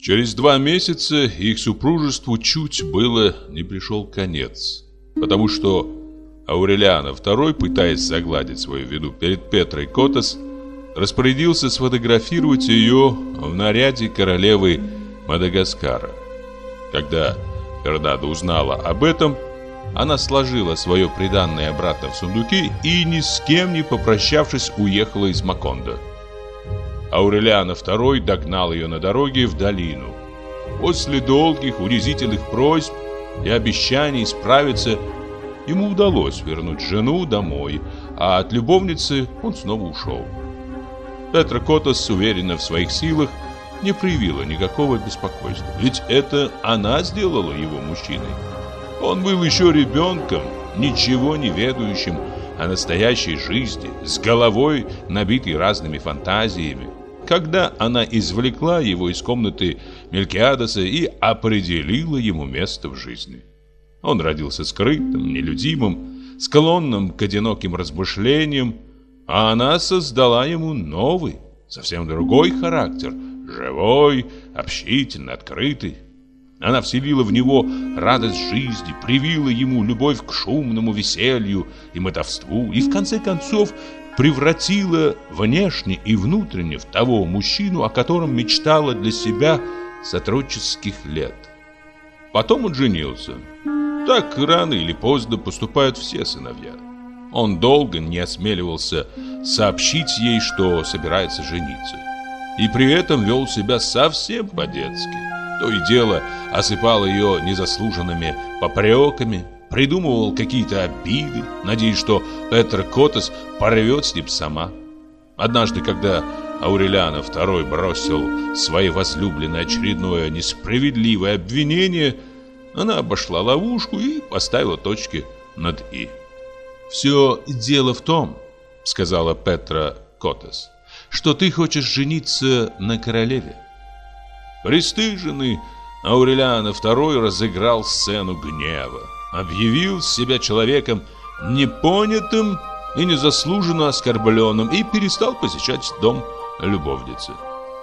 Через два месяца их супружеству чуть было не пришел конец, потому что Аурелиана II, пытаясь загладить свою вину перед Петрой Котос, распорядился сфотографировать ее в наряде королевы Мадагаскара. Когда Фернандо узнала об этом, она сложила свое приданное обратно в сундуки и, ни с кем не попрощавшись, уехала из Макондо. Аурелиана II догнал ее на дороге в долину. После долгих унизительных просьб и обещаний справиться, ему удалось вернуть жену домой, а от любовницы он снова ушел. Петра Котос, уверена в своих силах, не проявила никакого беспокойства, ведь это она сделала его мужчиной. Он был еще ребенком, ничего не ведающим о настоящей жизни, с головой, набитой разными фантазиями. Когда она извлекла его из комнаты Мелькиадеса и определила ему место в жизни. Он родился скрытым, нелюдимым, склонным к одиноким размышлениям, а она создала ему новый, совсем другой характер, живой, общительный, открытый. Она вселила в него радость жизни, привила ему любовь к шумному веселью и мотовству и в конце концов превратила внешне и внутренне в того мужчину, о котором мечтала для себя с отроческих лет. Потом он женился. Так рано или поздно поступают все сыновья. Он долго не осмеливался сообщить ей, что собирается жениться. И при этом вел себя совсем по-детски. То и дело осыпал ее незаслуженными попреками, придумывал какие-то обиды, надеясь, что Петр Котос порвет с ним сама. Однажды, когда Аурелиана II бросил своей возлюбленной очередное несправедливое обвинение, она обошла ловушку и поставила точки над «и». «Все дело в том, — сказала Петра Котос, — что ты хочешь жениться на королеве. Престыженный Аурелиана II разыграл сцену гнева, объявил себя человеком непонятым и незаслуженно оскорбленным и перестал посещать дом любовницы.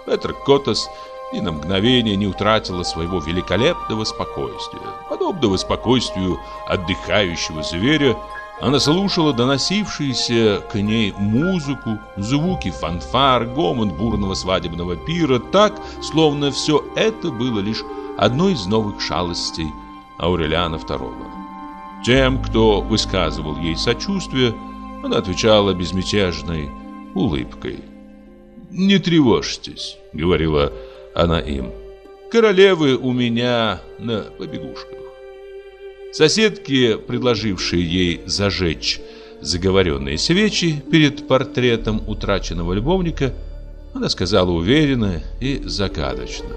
Петр Котос и на мгновение не утратила своего великолепного спокойствия. Подобного спокойствию отдыхающего зверя она слушала доносившиеся к ней музыку, звуки фанфар, гомон бурного свадебного пира так, словно все это было лишь одной из новых шалостей Аурелиана II. Тем, кто высказывал ей сочувствие, она отвечала безмятежной улыбкой. «Не тревожьтесь», — говорила она им. «Королевы у меня на побегушках. Соседки, предложившие ей зажечь заговоренные свечи перед портретом утраченного любовника, она сказала уверенно и загадочно.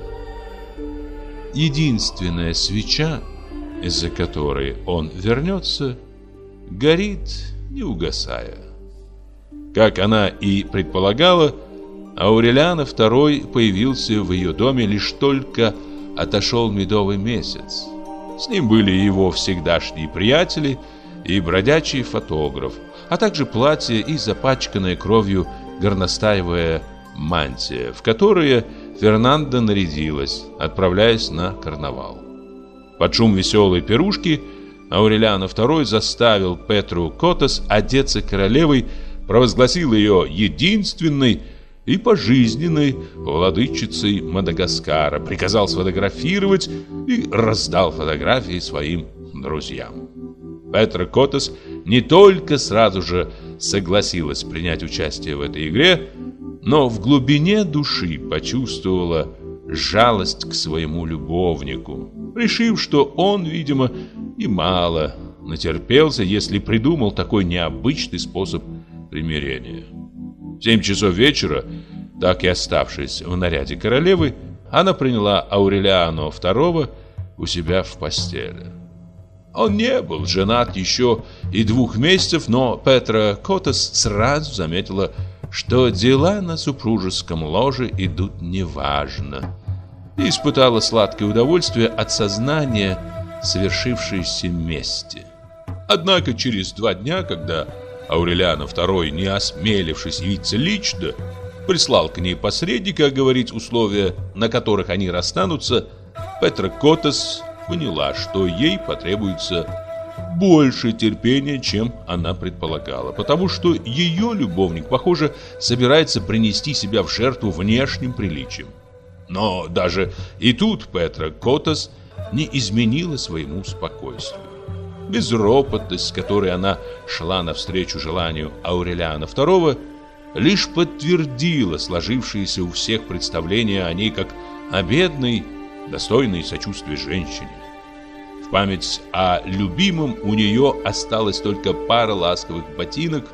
Единственная свеча, из-за которой он вернется, горит, не угасая. Как она и предполагала, Аурелиана II появился в ее доме лишь только отошел медовый месяц. С ним были его всегдашние приятели и бродячий фотограф, а также платье и запачканная кровью горностаевая мантия, в которое Фернандо нарядилась, отправляясь на карнавал. Под шум веселой пирушки Аурелиано II заставил Петру Котос одеться королевой, провозгласил ее единственной и пожизненной владычицей Мадагаскара, приказал сфотографировать и раздал фотографии своим друзьям. Петра Котос не только сразу же согласилась принять участие в этой игре, но в глубине души почувствовала жалость к своему любовнику, решив, что он, видимо, немало натерпелся, если придумал такой необычный способ примирения. В семь часов вечера, так и оставшись в наряде королевы, она приняла Аурелиано II у себя в постели. Он не был женат еще и двух месяцев, но Петра Котас сразу заметила, что дела на супружеском ложе идут неважно. И испытала сладкое удовольствие от сознания совершившейся мести. Однако через два дня, когда Аурелиано II, не осмелившись явиться лично, прислал к ней посредника оговорить условия, на которых они расстанутся, Петра Котес поняла, что ей потребуется больше терпения, чем она предполагала, потому что ее любовник, похоже, собирается принести себя в жертву внешним приличием. Но даже и тут Петра Котас не изменила своему спокойствию. Безропотность, с которой она шла навстречу желанию Аурелиана II, лишь подтвердила сложившееся у всех представление о ней как о бедной, достойной сочувствия женщине. В память о любимом у нее осталась только пара ласковых ботинок.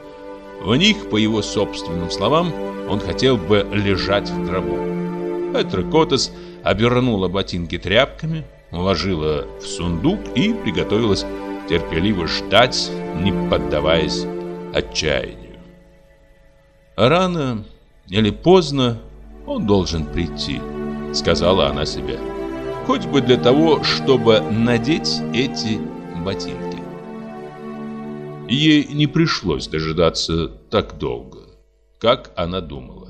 В них, по его собственным словам, он хотел бы лежать в траву. Петра обернула ботинки тряпками, уложила в сундук и приготовилась терпеливо ждать, не поддаваясь отчаянию. «Рано или поздно он должен прийти», — сказала она себе. «Хоть бы для того, чтобы надеть эти ботинки». Ей не пришлось дожидаться так долго, как она думала.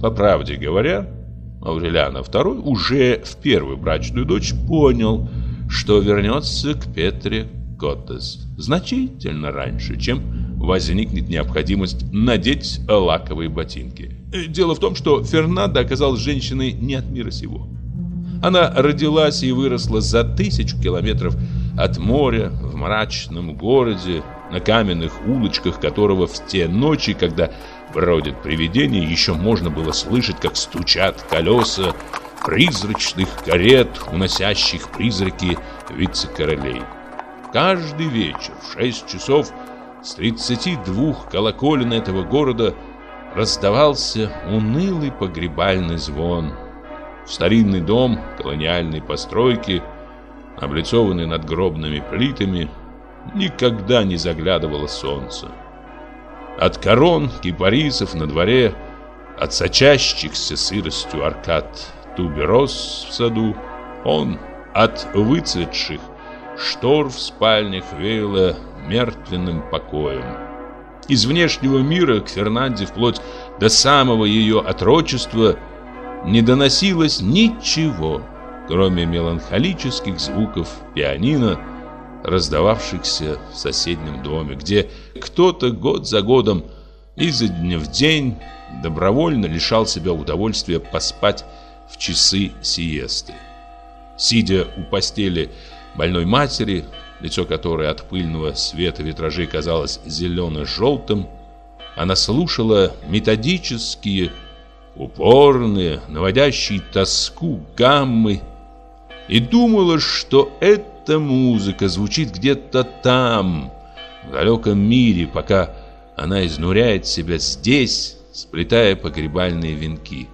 По правде говоря, Аурелиана II уже в первую брачную дочь понял, что вернется к Петре Коттес значительно раньше, чем возникнет необходимость надеть лаковые ботинки. Дело в том, что Фернанда оказалась женщиной не от мира сего. Она родилась и выросла за тысячу километров от моря в мрачном городе, на каменных улочках которого в те ночи, когда бродят привидения, еще можно было слышать, как стучат колеса призрачных карет, уносящих призраки вице-королей. Каждый вечер в шесть часов с 32 колоколен этого города раздавался унылый погребальный звон. В старинный дом колониальной постройки, облицованный надгробными плитами, никогда не заглядывало солнце. От корон кипарисов на дворе, от сочащихся сыростью аркад тубероз в саду, он от выцветших штор в спальнях веяло мертвенным покоем. Из внешнего мира к Фернанде вплоть до самого ее отрочества не доносилось ничего, кроме меланхолических звуков пианино, раздававшихся в соседнем доме, где кто-то год за годом изо дня в день добровольно лишал себя удовольствия поспать в часы сиесты. Сидя у постели больной матери, лицо которой от пыльного света витражей казалось зелено-желтым, она слушала методические, упорные, наводящие тоску гаммы и думала, что эта музыка звучит где-то там, в далеком мире, пока она изнуряет себя здесь, сплетая погребальные венки.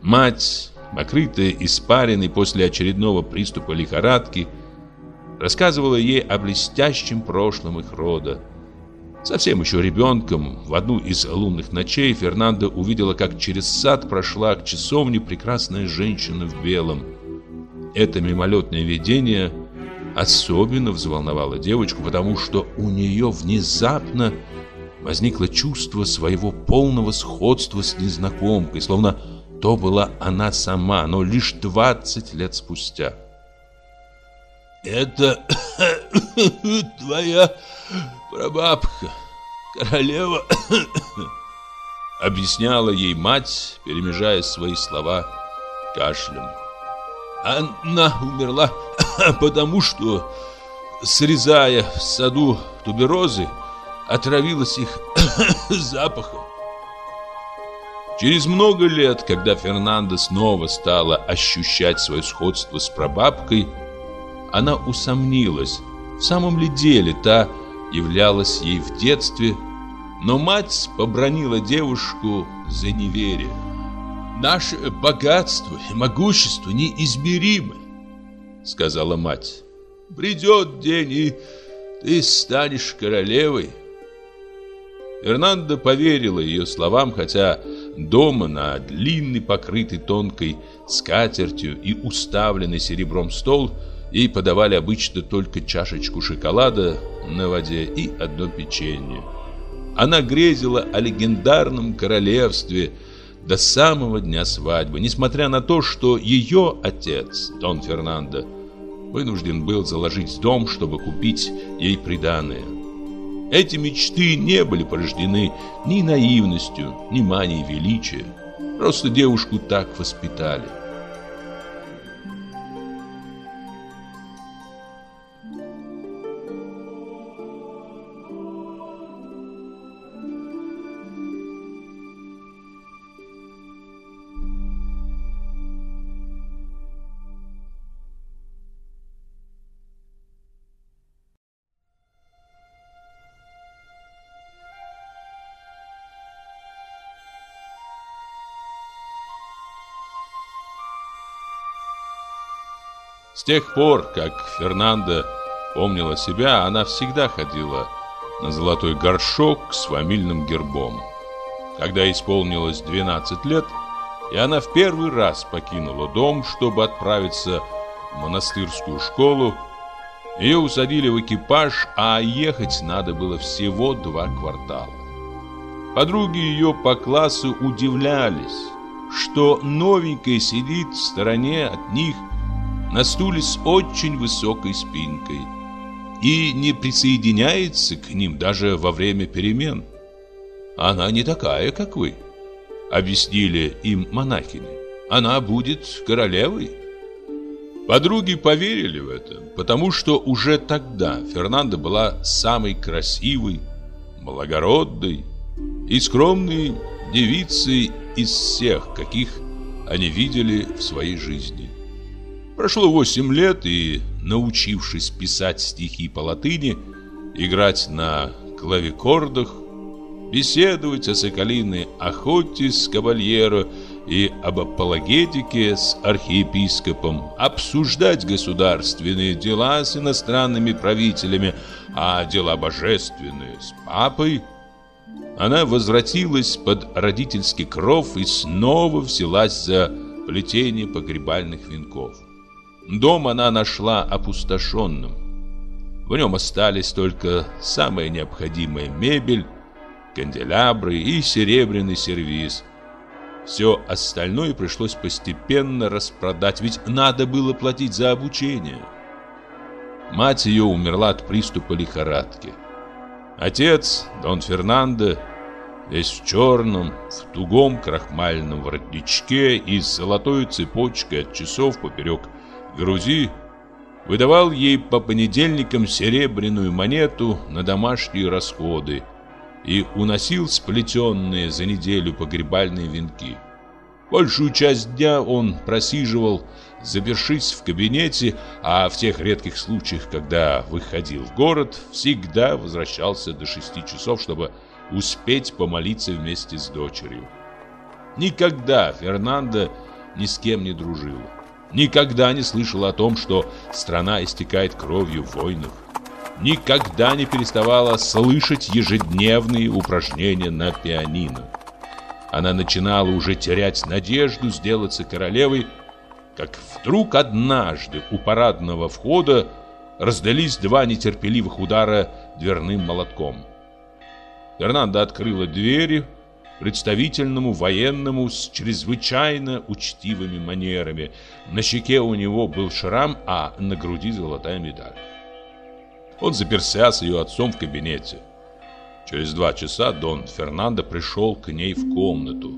Мать, покрытая испариной после очередного приступа лихорадки, рассказывала ей о блестящем прошлом их рода. Совсем еще ребенком, в одну из лунных ночей Фернандо увидела, как через сад прошла к часовне прекрасная женщина в белом. Это мимолетное видение особенно взволновало девочку, потому что у нее внезапно возникло чувство своего полного сходства с незнакомкой, словно то была она сама, но лишь 20 лет спустя. Это твоя прабабка, королева, объясняла ей мать, перемежая свои слова кашлем. Она умерла, потому что, срезая в саду туберозы, отравилась их запахом. Через много лет, когда Фернандо снова стала ощущать свое сходство с прабабкой, она усомнилась, в самом ли деле та являлась ей в детстве, но мать побронила девушку за неверие. «Наше богатство и могущество неизмеримы», — сказала мать. «Придет день, и ты станешь королевой». Фернандо поверила ее словам, хотя дома на длинный, покрытый тонкой скатертью и уставленный серебром стол — Ей подавали обычно только чашечку шоколада на воде и одно печенье. Она грезила о легендарном королевстве, до самого дня свадьбы, несмотря на то, что ее отец, Дон Фернандо, вынужден был заложить дом, чтобы купить ей приданое. Эти мечты не были порождены ни наивностью, ни манией величия. Просто девушку так воспитали. Тех пор, как Фернанда помнила себя, она всегда ходила на золотой горшок с фамильным гербом. Когда исполнилось 12 лет, и она в первый раз покинула дом, чтобы отправиться в монастырскую школу, ее усадили в экипаж, а ехать надо было всего два квартала. Подруги ее по классу удивлялись, что новенькая сидит в стороне от них на стуле с очень высокой спинкой и не присоединяется к ним даже во время перемен. Она не такая, как вы, объяснили им монахини. Она будет королевой. Подруги поверили в это, потому что уже тогда Фернанда была самой красивой, благородной и скромной девицей из всех, каких они видели в своей жизни. Прошло восемь лет, и, научившись писать стихи по латыни, играть на клавикордах, беседовать о соколиной охоте с кавальеро и об апологетике с архиепископом, обсуждать государственные дела с иностранными правителями, а дела божественные с папой, она возвратилась под родительский кров и снова взялась за плетение погребальных венков. Дом она нашла опустошенным. В нем остались только самая необходимая мебель, канделябры и серебряный сервиз. Все остальное пришлось постепенно распродать, ведь надо было платить за обучение. Мать ее умерла от приступа лихорадки. Отец, Дон Фернандо, весь в черном, в тугом крахмальном воротничке и с золотой цепочкой от часов поперек груди, выдавал ей по понедельникам серебряную монету на домашние расходы и уносил сплетенные за неделю погребальные венки. Большую часть дня он просиживал, запершись в кабинете, а в тех редких случаях, когда выходил в город, всегда возвращался до шести часов, чтобы успеть помолиться вместе с дочерью. Никогда Фернандо ни с кем не дружил. Никогда не слышал о том, что страна истекает кровью в войнах. Никогда не переставала слышать ежедневные упражнения на пианино. Она начинала уже терять надежду сделаться королевой, как вдруг однажды у парадного входа раздались два нетерпеливых удара дверным молотком. Фернандо открыла двери, представительному военному с чрезвычайно учтивыми манерами. На щеке у него был шрам, а на груди золотая медаль. Он заперся с ее отцом в кабинете. Через два часа Дон Фернандо пришел к ней в комнату.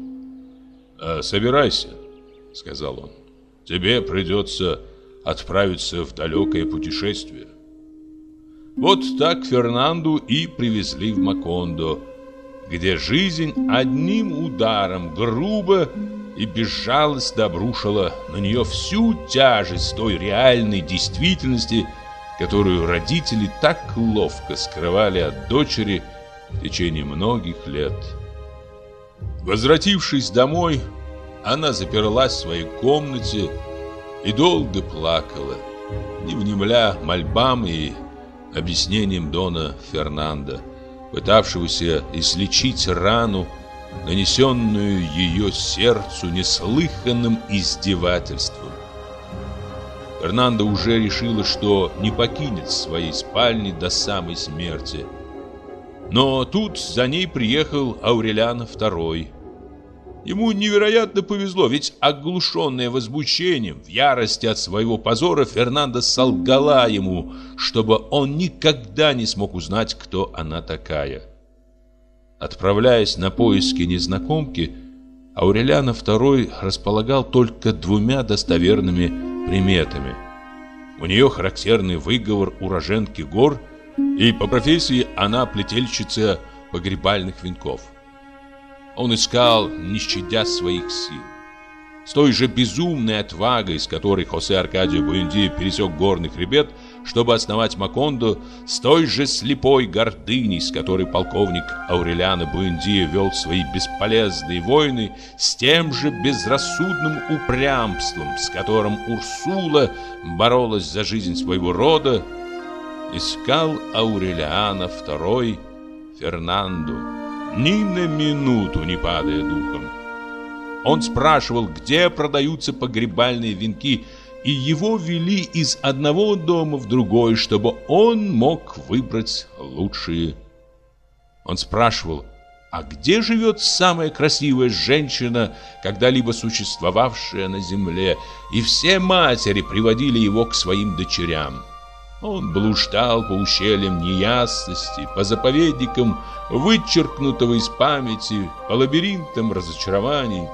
«Э, «Собирайся», — сказал он. «Тебе придется отправиться в далекое путешествие». Вот так Фернанду и привезли в Макондо, где жизнь одним ударом грубо и безжалостно обрушила на нее всю тяжесть той реальной действительности, которую родители так ловко скрывали от дочери в течение многих лет. Возвратившись домой, она заперлась в своей комнате и долго плакала, не внемля мольбам и объяснениям Дона Фернанда пытавшегося излечить рану, нанесенную ее сердцу неслыханным издевательством. Фернандо уже решила, что не покинет своей спальни до самой смерти. Но тут за ней приехал Аурелиан II. Ему невероятно повезло, ведь оглушенная возмущением, в ярости от своего позора, Фернандо солгала ему, чтобы он никогда не смог узнать, кто она такая. Отправляясь на поиски незнакомки, Аурелиана II располагал только двумя достоверными приметами. У нее характерный выговор уроженки гор, и по профессии она плетельщица погребальных венков. Он искал, не щадя своих сил. С той же безумной отвагой, с которой Хосе Аркадио Буэнди пересек горный хребет, чтобы основать Макондо, с той же слепой гордыней, с которой полковник Аурелиано Буэнди вел свои бесполезные войны, с тем же безрассудным упрямством, с которым Урсула боролась за жизнь своего рода, искал Аурелиано II Фернандо ни на минуту не падая духом. Он спрашивал, где продаются погребальные венки, и его вели из одного дома в другой, чтобы он мог выбрать лучшие. Он спрашивал, а где живет самая красивая женщина, когда-либо существовавшая на земле, и все матери приводили его к своим дочерям. Он блуждал по ущельям неясности, по заповедникам, вычеркнутого из памяти, по лабиринтам разочарований.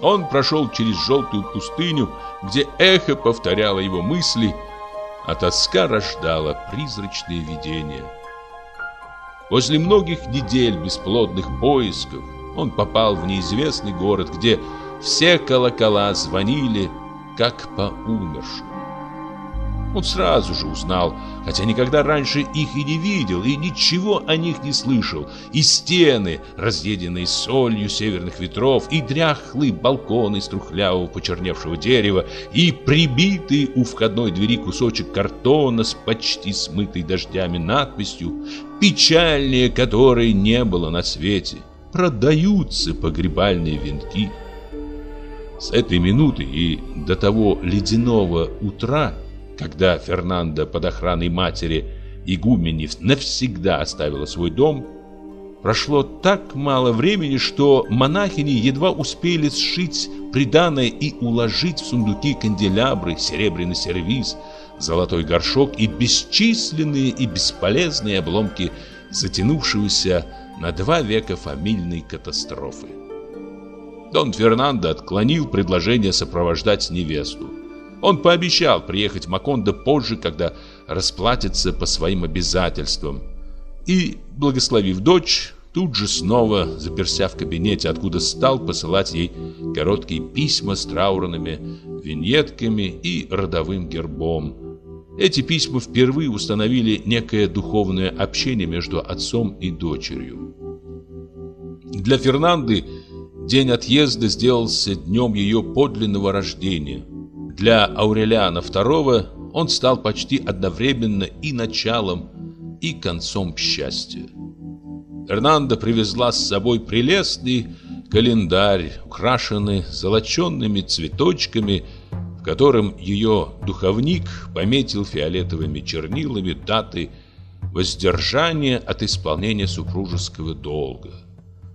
Он прошел через желтую пустыню, где эхо повторяло его мысли, а тоска рождала призрачные видения. После многих недель бесплодных поисков он попал в неизвестный город, где все колокола звонили, как по умершим. Он сразу же узнал, хотя никогда раньше их и не видел, и ничего о них не слышал. И стены, разъеденные солью северных ветров, и дряхлый балкон из трухлявого почерневшего дерева, и прибитый у входной двери кусочек картона с почти смытой дождями надписью, печальнее которой не было на свете. Продаются погребальные венки. С этой минуты и до того ледяного утра когда Фернандо под охраной матери игуменев навсегда оставила свой дом, прошло так мало времени, что монахини едва успели сшить приданое и уложить в сундуки канделябры, серебряный сервиз, золотой горшок и бесчисленные и бесполезные обломки затянувшегося на два века фамильной катастрофы. Дон Фернандо отклонил предложение сопровождать невесту. Он пообещал приехать в Макондо позже, когда расплатится по своим обязательствам. И, благословив дочь, тут же снова, заперся в кабинете, откуда стал посылать ей короткие письма с траурными виньетками и родовым гербом. Эти письма впервые установили некое духовное общение между отцом и дочерью. Для Фернанды день отъезда сделался днем ее подлинного рождения – для Аурелиана II он стал почти одновременно и началом, и концом счастья. Эрнанда привезла с собой прелестный календарь, украшенный золоченными цветочками, в котором ее духовник пометил фиолетовыми чернилами даты воздержания от исполнения супружеского долга.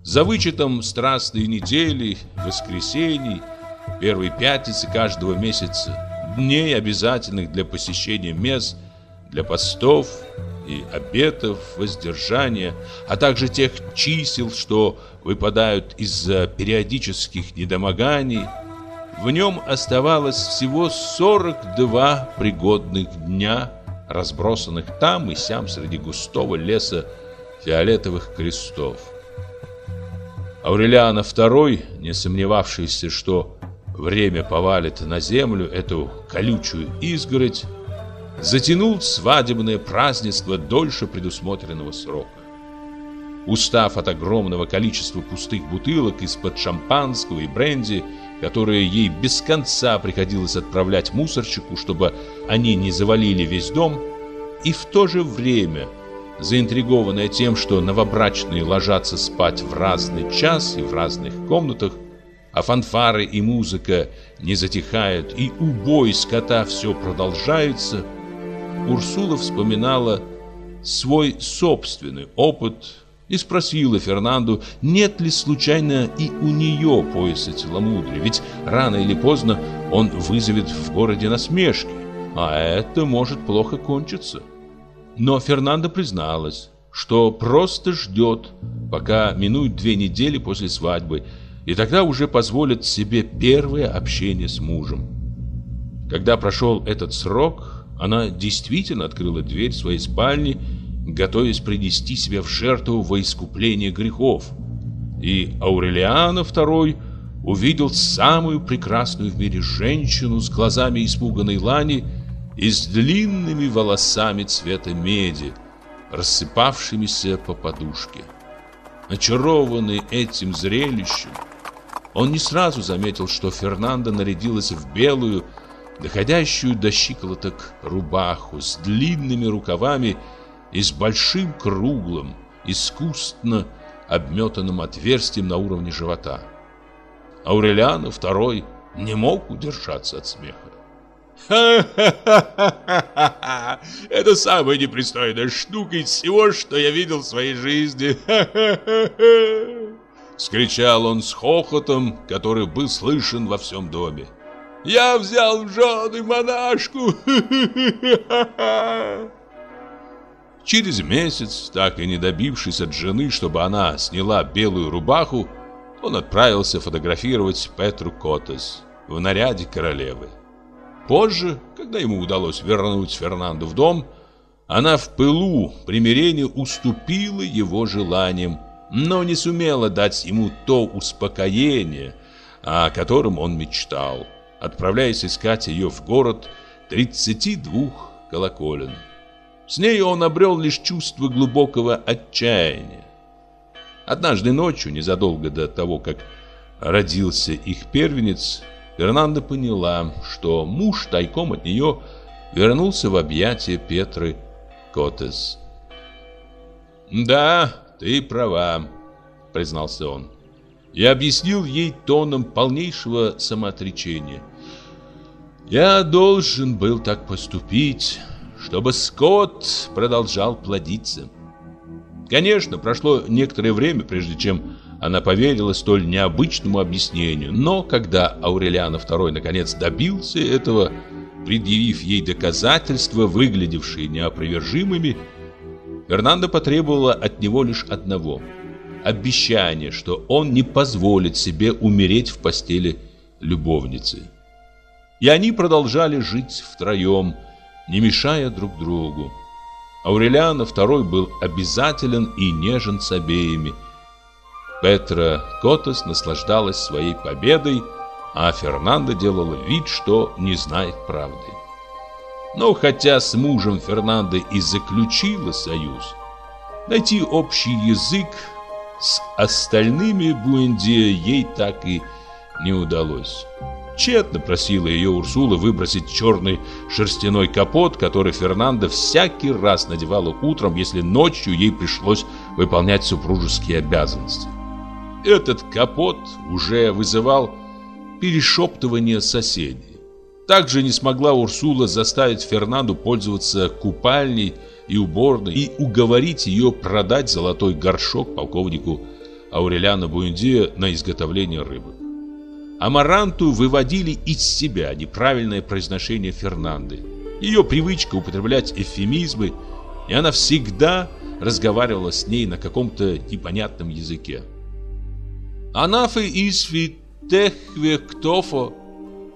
За вычетом страстной недели, воскресений – первой пятницы каждого месяца, дней обязательных для посещения мест, для постов и обетов воздержания, а также тех чисел, что выпадают из-за периодических недомоганий, в нем оставалось всего 42 пригодных дня, разбросанных там и сям среди густого леса фиолетовых крестов. Аурелиана II, не сомневавшийся, что время повалит на землю эту колючую изгородь, затянул свадебное празднество дольше предусмотренного срока. Устав от огромного количества пустых бутылок из-под шампанского и бренди, которые ей без конца приходилось отправлять мусорщику, чтобы они не завалили весь дом, и в то же время, заинтригованная тем, что новобрачные ложатся спать в разный час и в разных комнатах, а фанфары и музыка не затихают, и убой скота все продолжается, Урсула вспоминала свой собственный опыт и спросила Фернанду, нет ли случайно и у нее пояса целомудрия, ведь рано или поздно он вызовет в городе насмешки, а это может плохо кончиться. Но Фернанда призналась, что просто ждет, пока минуют две недели после свадьбы, и тогда уже позволит себе первое общение с мужем. Когда прошел этот срок, она действительно открыла дверь своей спальни готовясь принести себя в жертву во искупление грехов. И Аурелиана II увидел самую прекрасную в мире женщину с глазами испуганной лани и с длинными волосами цвета меди, рассыпавшимися по подушке. Очарованный этим зрелищем, он не сразу заметил, что Фернанда нарядилась в белую, доходящую до щиколоток рубаху с длинными рукавами и с большим круглым, искусственно обметанным отверстием на уровне живота. Аурелиано II не мог удержаться от смеха. «Ха-ха-ха! Это самая непристойная штука из всего, что я видел в своей жизни! Ха-ха-ха!» Скричал он с хохотом, который был слышен во всем доме. «Я взял в жены монашку! Ха-ха-ха!» Через месяц, так и не добившись от жены, чтобы она сняла белую рубаху, он отправился фотографировать Петру Котес в наряде королевы. Позже, когда ему удалось вернуть Фернанду в дом, она в пылу примирения уступила его желаниям, но не сумела дать ему то успокоение, о котором он мечтал, отправляясь искать ее в город 32 колоколен. С ней он обрел лишь чувство глубокого отчаяния. Однажды ночью, незадолго до того, как родился их первенец, Фернанда поняла, что муж тайком от нее вернулся в объятия Петры Котес. «Да, ты права», — признался он. Я объяснил ей тоном полнейшего самоотречения. «Я должен был так поступить, чтобы скот продолжал плодиться. Конечно, прошло некоторое время, прежде чем она поверила столь необычному объяснению, но когда Аурелиана II наконец добился этого, предъявив ей доказательства, выглядевшие неопровержимыми, Фернандо потребовала от него лишь одного – обещание, что он не позволит себе умереть в постели любовницы. И они продолжали жить втроем – не мешая друг другу. Аурелиана II был обязателен и нежен с обеими. Петра Котос наслаждалась своей победой, а Фернандо делала вид, что не знает правды. Но хотя с мужем Фернандо и заключила союз, найти общий язык с остальными Буэндиа ей так и не удалось. Тщетно просила ее Урсула выбросить черный шерстяной капот, который Фернандо всякий раз надевала утром, если ночью ей пришлось выполнять супружеские обязанности. Этот капот уже вызывал перешептывание соседей. Также не смогла Урсула заставить Фернанду пользоваться купальней и уборной и уговорить ее продать золотой горшок полковнику Аурелиано Буэндиа на изготовление рыбы. Амаранту выводили из себя неправильное произношение Фернанды. Ее привычка употреблять эвфемизмы, и она всегда разговаривала с ней на каком-то непонятном языке. «Анафе исфи техве ктофо,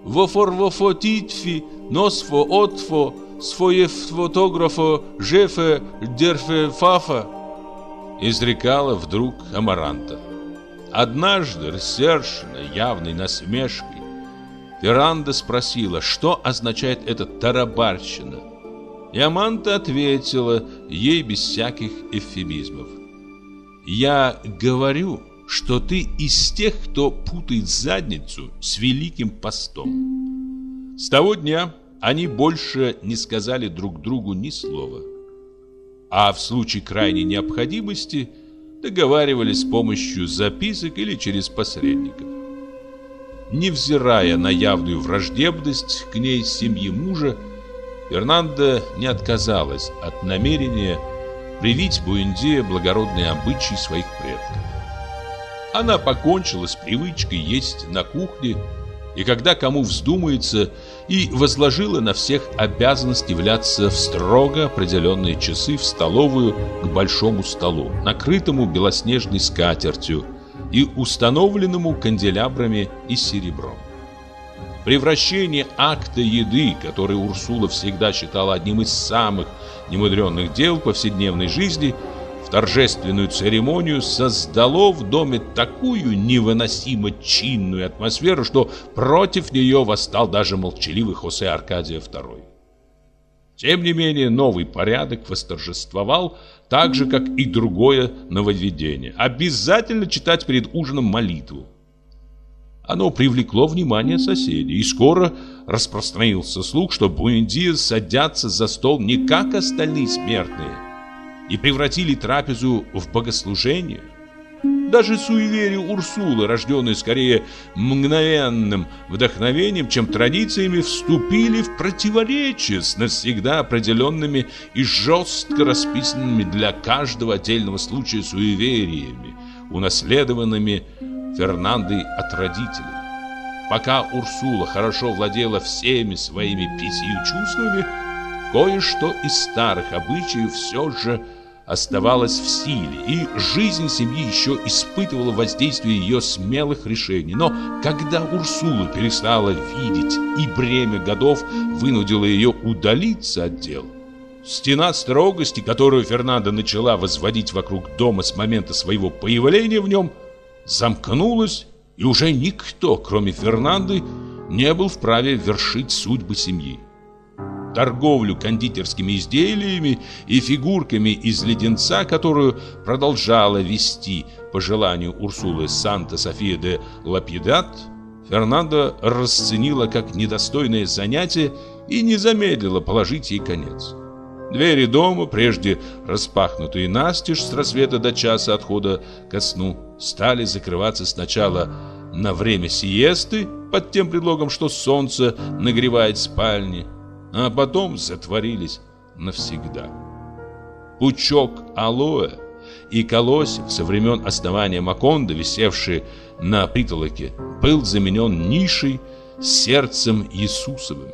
вофорвофотитфи носфо отфо, своев фотографо жефе дерфе фафа», изрекала вдруг Амаранта. Однажды, рассерженная явной насмешкой, Ферранда спросила, что означает эта тарабарщина. И Аманта ответила ей без всяких эвфемизмов. «Я говорю, что ты из тех, кто путает задницу с великим постом». С того дня они больше не сказали друг другу ни слова. А в случае крайней необходимости – договаривались с помощью записок или через посредников. Невзирая на явную враждебность к ней семьи мужа, Фернанда не отказалась от намерения привить Буэндия благородные обычаи своих предков. Она покончила с привычкой есть на кухне, и когда кому вздумается, и возложила на всех обязанность являться в строго определенные часы в столовую к большому столу, накрытому белоснежной скатертью и установленному канделябрами и серебром. Превращение акта еды, который Урсула всегда считала одним из самых немудренных дел повседневной жизни, в торжественную церемонию создало в доме такую невыносимо чинную атмосферу, что против нее восстал даже молчаливый Хосе Аркадия II. Тем не менее, новый порядок восторжествовал так же, как и другое нововведение. Обязательно читать перед ужином молитву. Оно привлекло внимание соседей, и скоро распространился слух, что Буэндия садятся за стол не как остальные смертные, и превратили трапезу в богослужение. Даже суеверие Урсулы, рожденные скорее мгновенным вдохновением, чем традициями, вступили в противоречие с навсегда определенными и жестко расписанными для каждого отдельного случая суевериями, унаследованными Фернандой от родителей. Пока Урсула хорошо владела всеми своими пятью чувствами, кое-что из старых обычаев все же оставалось в силе, и жизнь семьи еще испытывала воздействие ее смелых решений. Но когда Урсула перестала видеть и бремя годов вынудило ее удалиться от дел, стена строгости, которую Фернанда начала возводить вокруг дома с момента своего появления в нем – замкнулась, и уже никто, кроме Фернанды, не был вправе вершить судьбы семьи. Торговлю кондитерскими изделиями и фигурками из леденца, которую продолжала вести по желанию Урсулы Санта-София де Лапидат, Фернандо расценила как недостойное занятие и не замедлила положить ей конец. Двери дома, прежде распахнутые настежь с рассвета до часа отхода ко сну, стали закрываться сначала на время сиесты, под тем предлогом, что солнце нагревает спальни, а потом затворились навсегда. Пучок алоэ и колосьев со времен основания Маконда, висевший на притолоке, был заменен нишей с сердцем Иисусовым.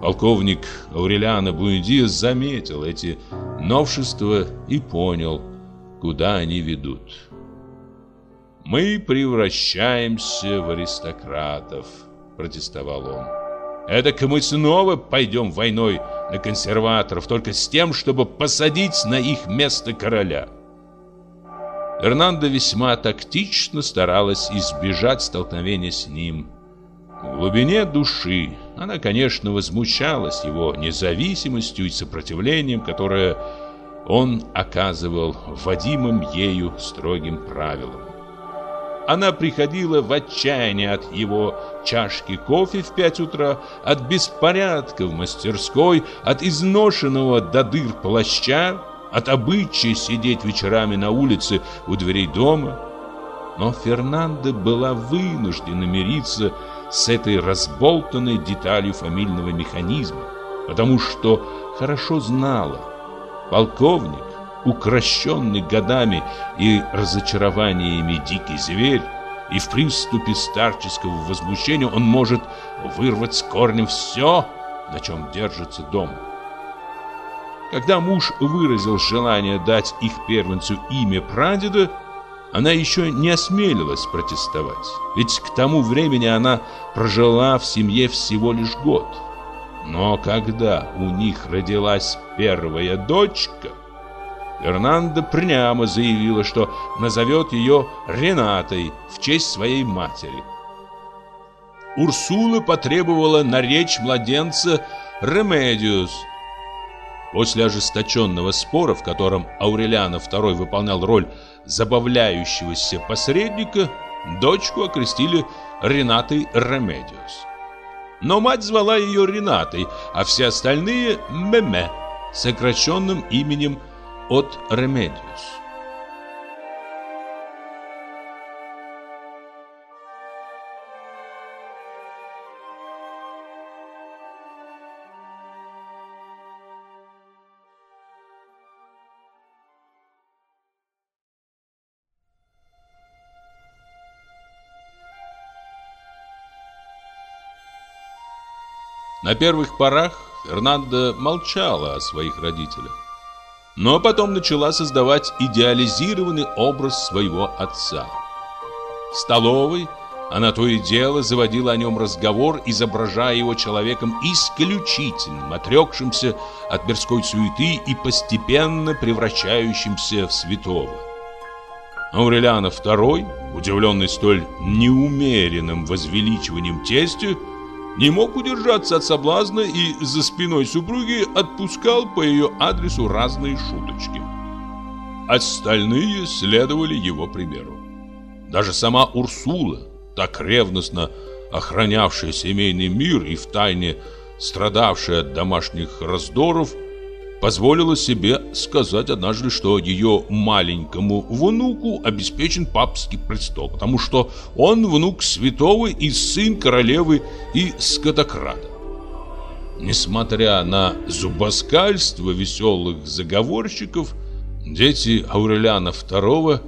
Полковник Аурелиано Буэндиа заметил эти новшества и понял, куда они ведут. «Мы превращаемся в аристократов», – протестовал он. «Эдак мы снова пойдем войной на консерваторов, только с тем, чтобы посадить на их место короля». Эрнанда весьма тактично старалась избежать столкновения с ним. В глубине души она, конечно, возмущалась его независимостью и сопротивлением, которое он оказывал вводимым ею строгим правилам. Она приходила в отчаяние от его чашки кофе в пять утра, от беспорядка в мастерской, от изношенного до дыр плаща, от обычая сидеть вечерами на улице у дверей дома. Но Фернанда была вынуждена мириться с этой разболтанной деталью фамильного механизма, потому что хорошо знала, полковник, укращенный годами и разочарованиями дикий зверь, и в приступе старческого возмущения он может вырвать с корнем все, на чем держится дом. Когда муж выразил желание дать их первенцу имя прадеда, она еще не осмелилась протестовать, ведь к тому времени она прожила в семье всего лишь год. Но когда у них родилась первая дочка, Фернанда прямо заявила, что назовет ее Ренатой в честь своей матери. Урсула потребовала наречь младенца Ремедиус. После ожесточенного спора, в котором Аурелиано II выполнял роль забавляющегося посредника, дочку окрестили Ренатой Ремедиус. Но мать звала ее Ренатой, а все остальные – Меме, сокращенным именем от Ремедиус. На первых порах Фернандо молчала о своих родителях. Но потом начала создавать идеализированный образ своего отца. В столовой она то и дело заводила о нем разговор, изображая его человеком исключительным, отрекшимся от мирской суеты и постепенно превращающимся в святого. Аурелиана II, удивленный столь неумеренным возвеличиванием тестя, не мог удержаться от соблазна и за спиной супруги отпускал по ее адресу разные шуточки. Остальные следовали его примеру. Даже сама Урсула, так ревностно охранявшая семейный мир и втайне страдавшая от домашних раздоров, позволила себе сказать однажды, что ее маленькому внуку обеспечен папский престол, потому что он внук святого и сын королевы и скотокрада. Несмотря на зубоскальство веселых заговорщиков, дети Аурелиана II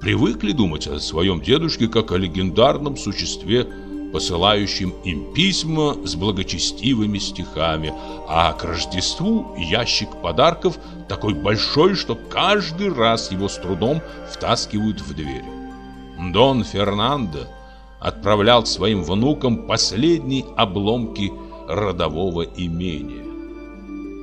привыкли думать о своем дедушке как о легендарном существе, посылающем им письма с благочестивыми стихами, а к Рождеству ящик подарков такой большой, что каждый раз его с трудом втаскивают в дверь. Дон Фернандо отправлял своим внукам последние обломки родового имения.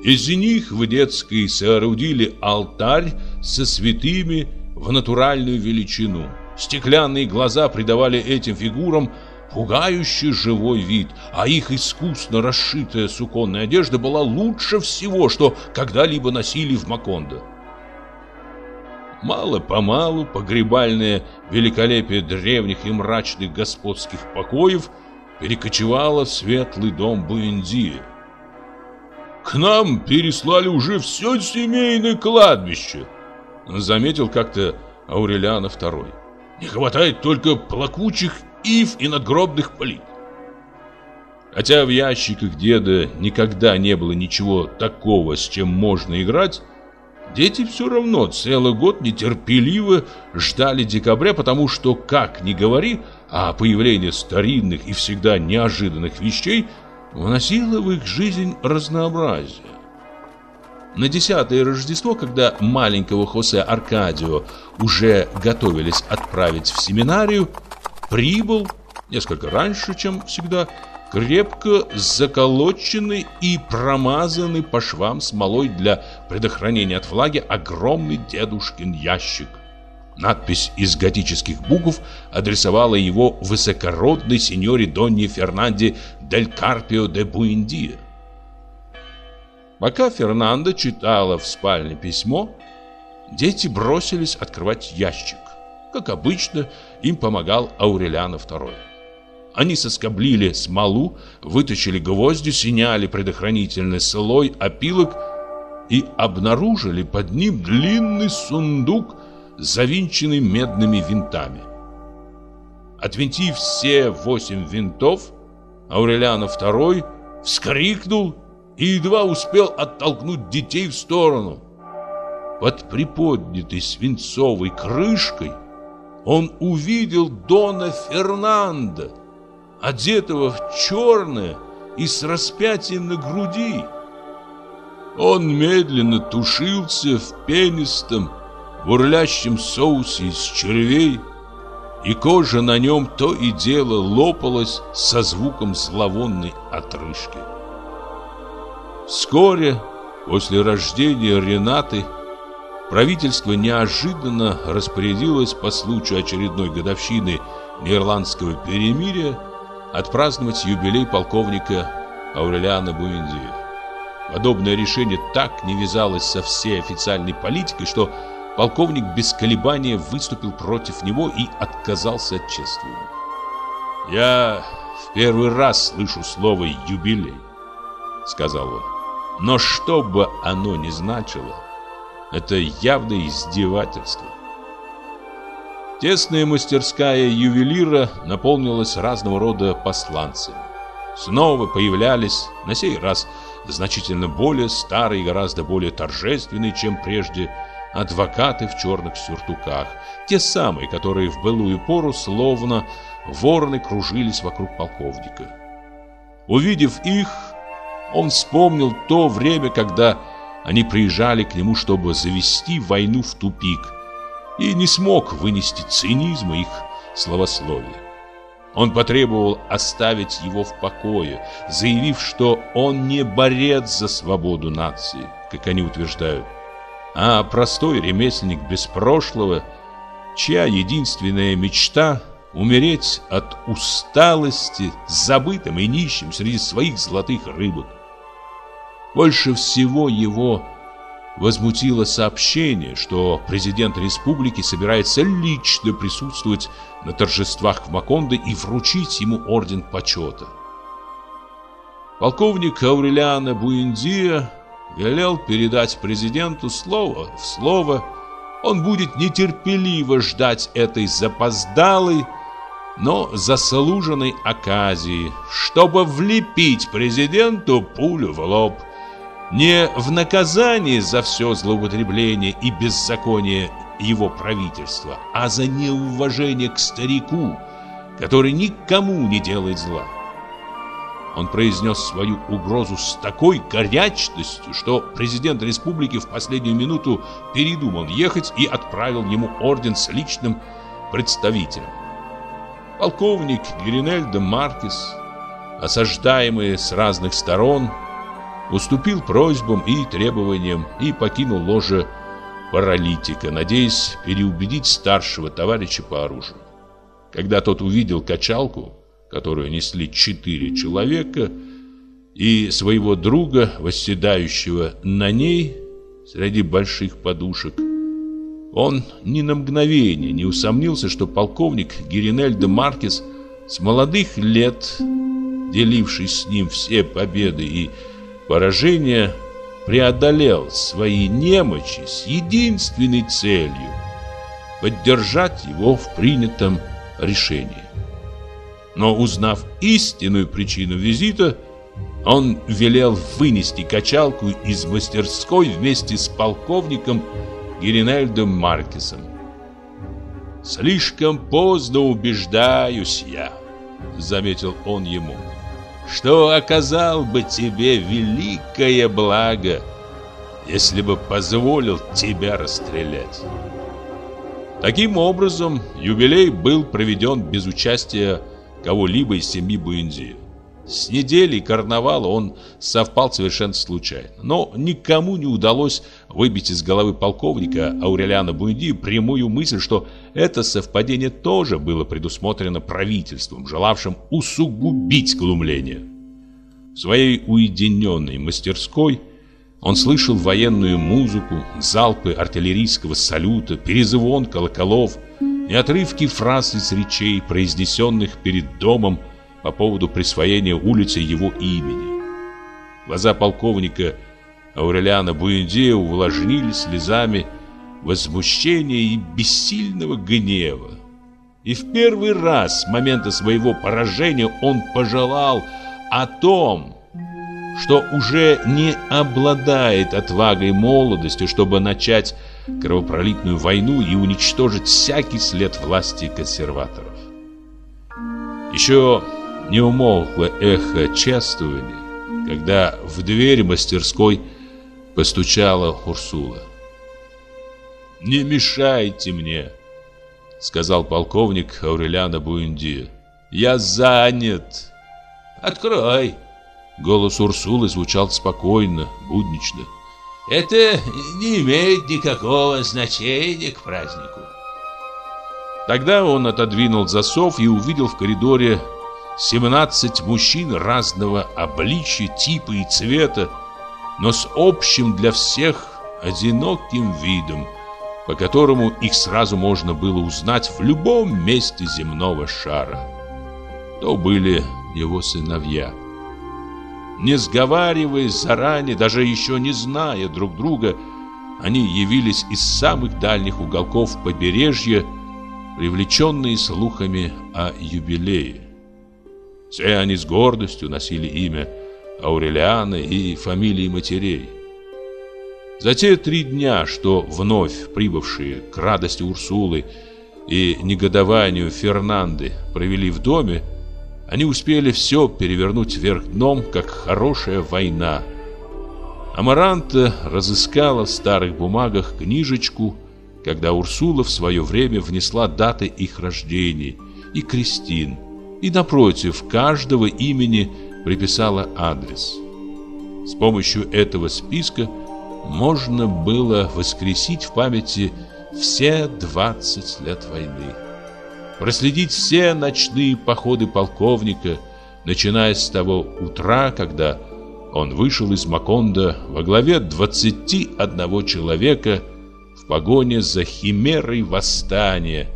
Из них в детской соорудили алтарь со святыми в натуральную величину. Стеклянные глаза придавали этим фигурам пугающий живой вид, а их искусно расшитая суконная одежда была лучше всего, что когда-либо носили в Макондо. Мало-помалу погребальное великолепие древних и мрачных господских покоев перекочевало в светлый дом Буэндии. «К нам переслали уже все семейное кладбище», Заметил как-то Аурелиана II. Не хватает только плакучих ив и надгробных плит. Хотя в ящиках деда никогда не было ничего такого, с чем можно играть, дети все равно целый год нетерпеливо ждали декабря, потому что, как ни говори, а появление старинных и всегда неожиданных вещей вносило в их жизнь разнообразие. На десятое Рождество, когда маленького Хосе Аркадио уже готовились отправить в семинарию, прибыл, несколько раньше, чем всегда, крепко заколоченный и промазанный по швам смолой для предохранения от влаги огромный дедушкин ящик. Надпись из готических букв адресовала его высокородной сеньоре Донне Фернанде дель Карпио де Буэндия. Пока Фернандо читала в спальне письмо, дети бросились открывать ящик. Как обычно, им помогал Аурелиано II. Они соскоблили смолу, вытащили гвозди, сняли предохранительный слой опилок и обнаружили под ним длинный сундук, завинченный медными винтами. Отвинтив все восемь винтов, Аурелиано II вскрикнул и едва успел оттолкнуть детей в сторону. Под приподнятой свинцовой крышкой он увидел Дона Фернандо, одетого в черное и с распятием на груди. Он медленно тушился в пенистом, бурлящем соусе из червей, и кожа на нем то и дело лопалась со звуком зловонной отрыжки. Вскоре после рождения Ренаты правительство неожиданно распорядилось по случаю очередной годовщины Нидерландского перемирия отпраздновать юбилей полковника Аурелиана Буэндия. Подобное решение так не вязалось со всей официальной политикой, что полковник без колебания выступил против него и отказался от чествования. «Я в первый раз слышу слово «юбилей», — сказал он. Но что бы оно ни значило, это явное издевательство. Тесная мастерская ювелира наполнилась разного рода посланцами. Снова появлялись, на сей раз значительно более старые и гораздо более торжественные, чем прежде, адвокаты в черных сюртуках. Те самые, которые в былую пору словно вороны кружились вокруг полковника. Увидев их, он вспомнил то время, когда они приезжали к нему, чтобы завести войну в тупик, и не смог вынести цинизма их словословия. Он потребовал оставить его в покое, заявив, что он не борец за свободу нации, как они утверждают, а простой ремесленник без прошлого, чья единственная мечта – умереть от усталости, забытым и нищим среди своих золотых рыбок. Больше всего его возмутило сообщение, что президент республики собирается лично присутствовать на торжествах в Макондо и вручить ему орден почета. Полковник Аурелиано Буэндиа велел передать президенту слово в слово. Он будет нетерпеливо ждать этой запоздалой, но заслуженной оказии, чтобы влепить президенту пулю в лоб – не в наказание за все злоупотребление и беззаконие его правительства, а за неуважение к старику, который никому не делает зла. Он произнес свою угрозу с такой горячностью, что президент республики в последнюю минуту передумал ехать и отправил ему орден с личным представителем. Полковник Гринель де Маркес, осаждаемый с разных сторон, уступил просьбам и требованиям и покинул ложе паралитика, надеясь переубедить старшего товарища по оружию. Когда тот увидел качалку, которую несли четыре человека, и своего друга, восседающего на ней среди больших подушек, он ни на мгновение не усомнился, что полковник Геринель де Маркес с молодых лет, деливший с ним все победы и поражения преодолел свои немочи с единственной целью – поддержать его в принятом решении. Но узнав истинную причину визита, он велел вынести качалку из мастерской вместе с полковником Геринальдом Маркесом. «Слишком поздно убеждаюсь я», — заметил он ему что оказал бы тебе великое благо, если бы позволил тебя расстрелять. Таким образом, юбилей был проведен без участия кого-либо из семьи Буэнзи. С неделей карнавала он совпал совершенно случайно. Но никому не удалось выбить из головы полковника Аурелиана Буэнди прямую мысль, что это совпадение тоже было предусмотрено правительством, желавшим усугубить глумление. В своей уединенной мастерской он слышал военную музыку, залпы артиллерийского салюта, перезвон колоколов и отрывки фраз из речей, произнесенных перед домом по поводу присвоения улице его имени. Глаза полковника Аурелиана Буэндея увлажнились слезами возмущения и бессильного гнева. И в первый раз с момента своего поражения он пожелал о том, что уже не обладает отвагой и молодостью, чтобы начать кровопролитную войну и уничтожить всякий след власти консерваторов. Еще не умолкло эхо чествования, когда в дверь мастерской постучала Урсула. «Не мешайте мне», — сказал полковник Аурелиана Буэнди. «Я занят». «Открой!» Голос Урсулы звучал спокойно, буднично. «Это не имеет никакого значения к празднику». Тогда он отодвинул засов и увидел в коридоре 17 мужчин разного обличия, типа и цвета, но с общим для всех одиноким видом, по которому их сразу можно было узнать в любом месте земного шара. То были его сыновья. Не сговариваясь заранее, даже еще не зная друг друга, они явились из самых дальних уголков побережья, привлеченные слухами о юбилее. Все они с гордостью носили имя Аурелианы и фамилии матерей. За те три дня, что вновь прибывшие к радости Урсулы и негодованию Фернанды провели в доме, Они успели все перевернуть вверх дном, как хорошая война. Амаранта разыскала в старых бумагах книжечку, когда Урсула в свое время внесла даты их рождений и крестин, и напротив каждого имени приписала адрес. С помощью этого списка можно было воскресить в памяти все 20 лет войны. Проследить все ночные походы полковника, начиная с того утра, когда он вышел из Маконда во главе 21 человека в погоне за химерой восстания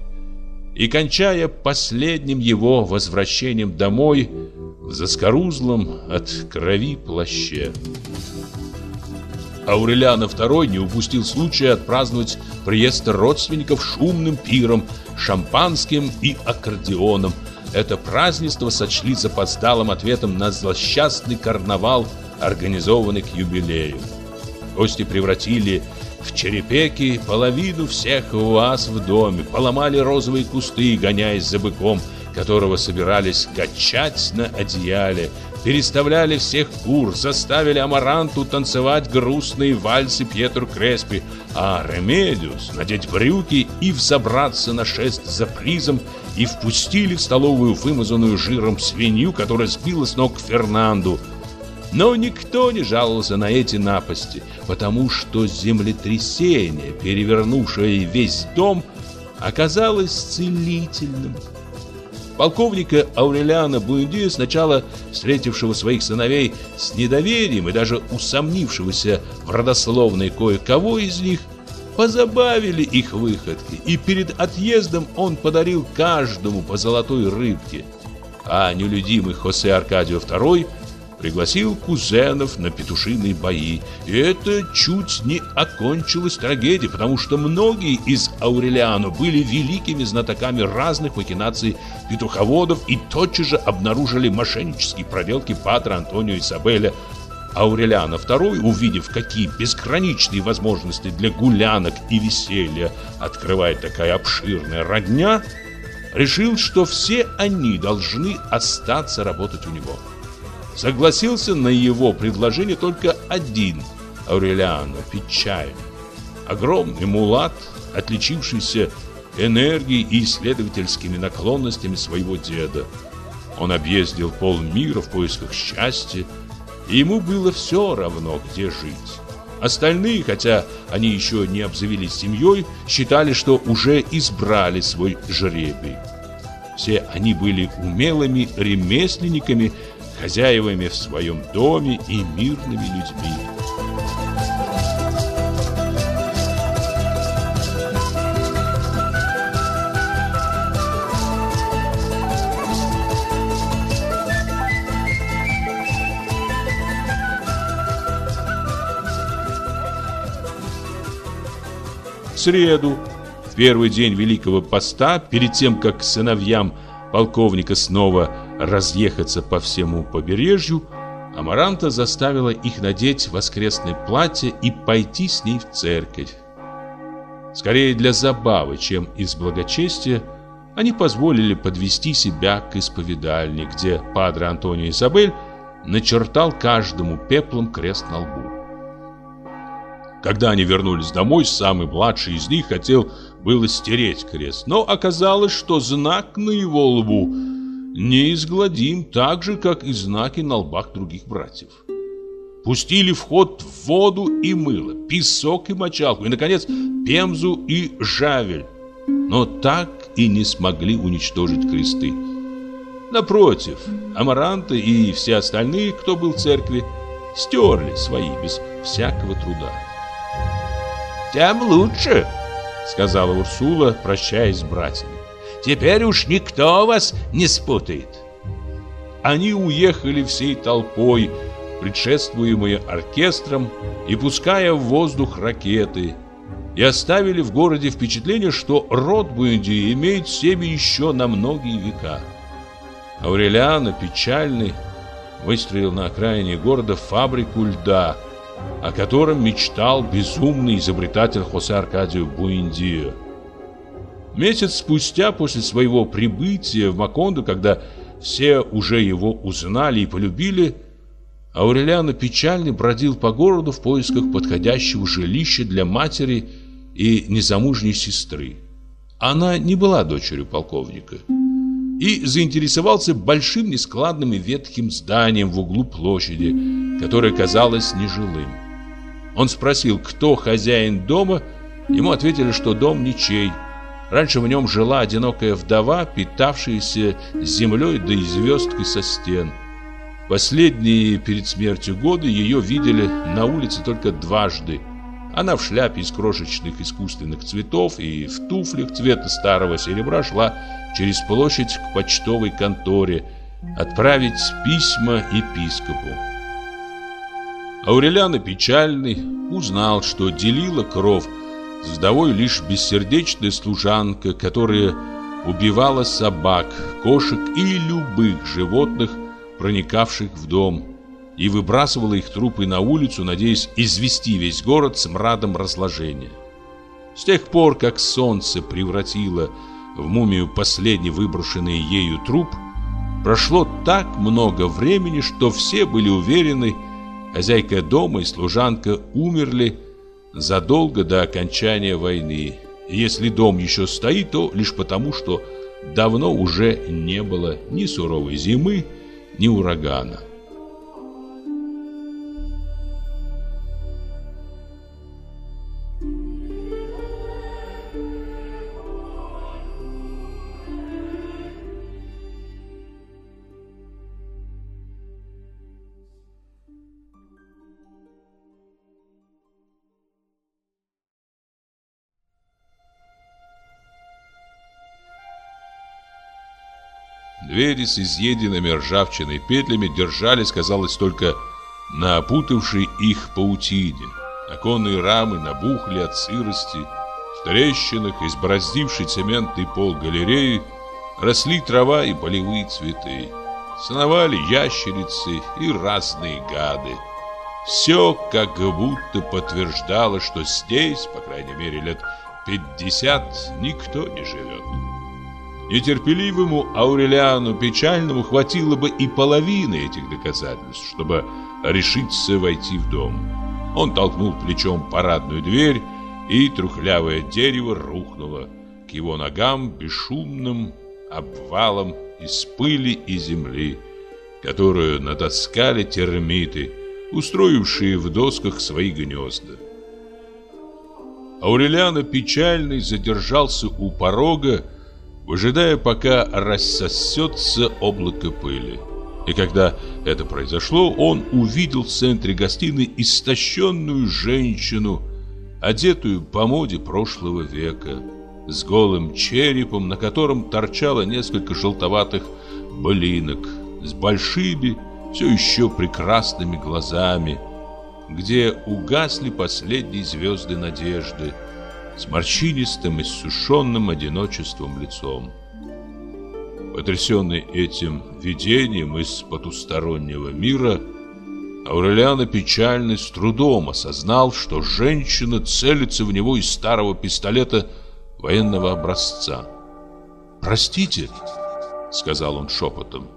и кончая последним его возвращением домой в заскорузлом от крови плаще. Аурелиана II не упустил случая отпраздновать приезд родственников шумным пиром, шампанским и аккордеоном. Это празднество сочли запоздалым ответом на злосчастный карнавал, организованный к юбилею. Гости превратили в черепки половину всех ваз в доме, поломали розовые кусты, гоняясь за быком, которого собирались качать на одеяле, переставляли всех кур, заставили Амаранту танцевать грустные вальсы Пьетро Креспи, а Ремедиус надеть брюки и взобраться на шест за призом и впустили в столовую вымазанную жиром свинью, которая сбила с ног Фернанду. Но никто не жаловался на эти напасти, потому что землетрясение, перевернувшее весь дом, оказалось целительным. Полковника Аурелиана Буэндия, сначала встретившего своих сыновей с недоверием и даже усомнившегося в родословной кое-кого из них, позабавили их выходки, и перед отъездом он подарил каждому по золотой рыбке. А нелюдимый Хосе Аркадио II пригласил кузенов на петушиные бои. И это чуть не окончилось трагедией, потому что многие из Аурелиано были великими знатоками разных махинаций петуховодов и тотчас же обнаружили мошеннические проделки Патра Антонио Изабеля. Аурелиано II, увидев, какие безграничные возможности для гулянок и веселья открывает такая обширная родня, решил, что все они должны остаться работать у него. Согласился на его предложение только один Аурелиано Печаев. Огромный мулат, отличившийся энергией и исследовательскими наклонностями своего деда. Он объездил полмира в поисках счастья, и ему было все равно, где жить. Остальные, хотя они еще не обзавелись семьей, считали, что уже избрали свой жребий. Все они были умелыми ремесленниками, хозяевами в своем доме и мирными людьми. В среду, в первый день Великого Поста, перед тем, как сыновьям полковника снова разъехаться по всему побережью, Амаранта заставила их надеть воскресное платье и пойти с ней в церковь. Скорее для забавы, чем из благочестия, они позволили подвести себя к исповедальне, где падре Антонио Изабель начертал каждому пеплом крест на лбу. Когда они вернулись домой, самый младший из них хотел было стереть крест, но оказалось, что знак на его лбу неизгладим так же, как и знаки на лбах других братьев. Пустили в ход воду и мыло, песок и мочалку, и, наконец, пемзу и жавель, но так и не смогли уничтожить кресты. Напротив, Амаранта и все остальные, кто был в церкви, стерли свои без всякого труда. «Тем лучше», — сказала Урсула, прощаясь с братьями. Теперь уж никто вас не спутает. Они уехали всей толпой, предшествуемые оркестром и пуская в воздух ракеты, и оставили в городе впечатление, что род Буэнди имеет в себе еще на многие века. Аурелиано, печальный, выстроил на окраине города фабрику льда, о котором мечтал безумный изобретатель Хосе Аркадио Буэндио. Месяц спустя после своего прибытия в Макондо, когда все уже его узнали и полюбили, Аурелиано печальный бродил по городу в поисках подходящего жилища для матери и незамужней сестры. Она не была дочерью полковника. И заинтересовался большим нескладным и ветхим зданием в углу площади, которое казалось нежилым. Он спросил, кто хозяин дома, ему ответили, что дом ничей. Раньше в нем жила одинокая вдова, питавшаяся землей да и звездкой со стен. Последние перед смертью годы ее видели на улице только дважды. Она в шляпе из крошечных искусственных цветов и в туфлях цвета старого серебра шла через площадь к почтовой конторе отправить письма епископу. Аурелиана печальный узнал, что делила кров с вдовой лишь бессердечная служанка, которая убивала собак, кошек и любых животных, проникавших в дом, и выбрасывала их трупы на улицу, надеясь извести весь город смрадом разложения. С тех пор, как солнце превратило в мумию последний выброшенный ею труп, прошло так много времени, что все были уверены, хозяйка дома и служанка умерли задолго до окончания войны. Если дом еще стоит, то лишь потому, что давно уже не было ни суровой зимы, ни урагана. Двери с изъеденными ржавчиной петлями держались, казалось, только на опутавшей их паутине. Оконные рамы набухли от сырости. В трещинах, избороздивший цементный пол галереи, росли трава и полевые цветы. Сновали ящерицы и разные гады. Все как будто подтверждало, что здесь, по крайней мере, лет пятьдесят никто не живет. Нетерпеливому Аурелиану Печальному хватило бы и половины этих доказательств, чтобы решиться войти в дом. Он толкнул плечом парадную дверь, и трухлявое дерево рухнуло к его ногам бесшумным обвалом из пыли и земли, которую натаскали термиты, устроившие в досках свои гнезда. Аурелиано печальный задержался у порога, выжидая, пока рассосется облако пыли. И когда это произошло, он увидел в центре гостиной истощенную женщину, одетую по моде прошлого века, с голым черепом, на котором торчало несколько желтоватых блинок, с большими, все еще прекрасными глазами, где угасли последние звезды надежды, с морщинистым и сушеным одиночеством лицом. Потрясенный этим видением из потустороннего мира, Аурелиано печальный с трудом осознал, что женщина целится в него из старого пистолета военного образца. «Простите», — сказал он шепотом.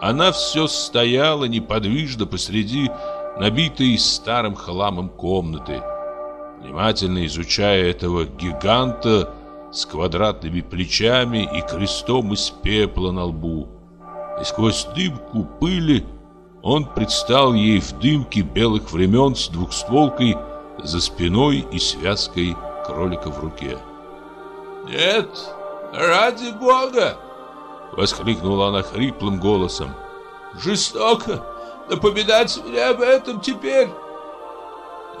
Она все стояла неподвижно посреди набитой старым хламом комнаты, внимательно изучая этого гиганта с квадратными плечами и крестом из пепла на лбу. И сквозь дымку пыли он предстал ей в дымке белых времен с двухстволкой за спиной и связкой кролика в руке. «Нет, ради Бога!» — воскликнула она хриплым голосом. «Жестоко напоминать мне об этом теперь!»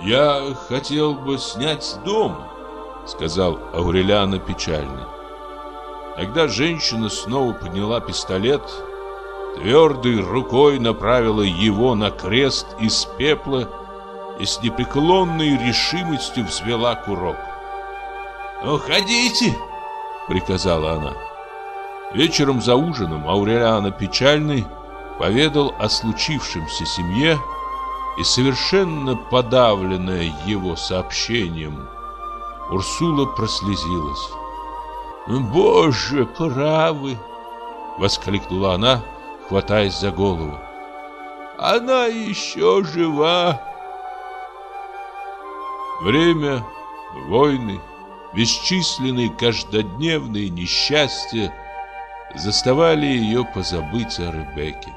«Я хотел бы снять дом», — сказал Аурелиана печально. Тогда женщина снова подняла пистолет, твердой рукой направила его на крест из пепла и с непреклонной решимостью взвела курок. «Уходите!» — приказала она. Вечером за ужином Аурелиана печальный поведал о случившемся семье, и совершенно подавленная его сообщением, Урсула прослезилась. «Боже, правы! Воскликнула она, хватаясь за голову. Она еще жива. Время, войны, бесчисленные каждодневные несчастья заставали ее позабыть о Ребекке.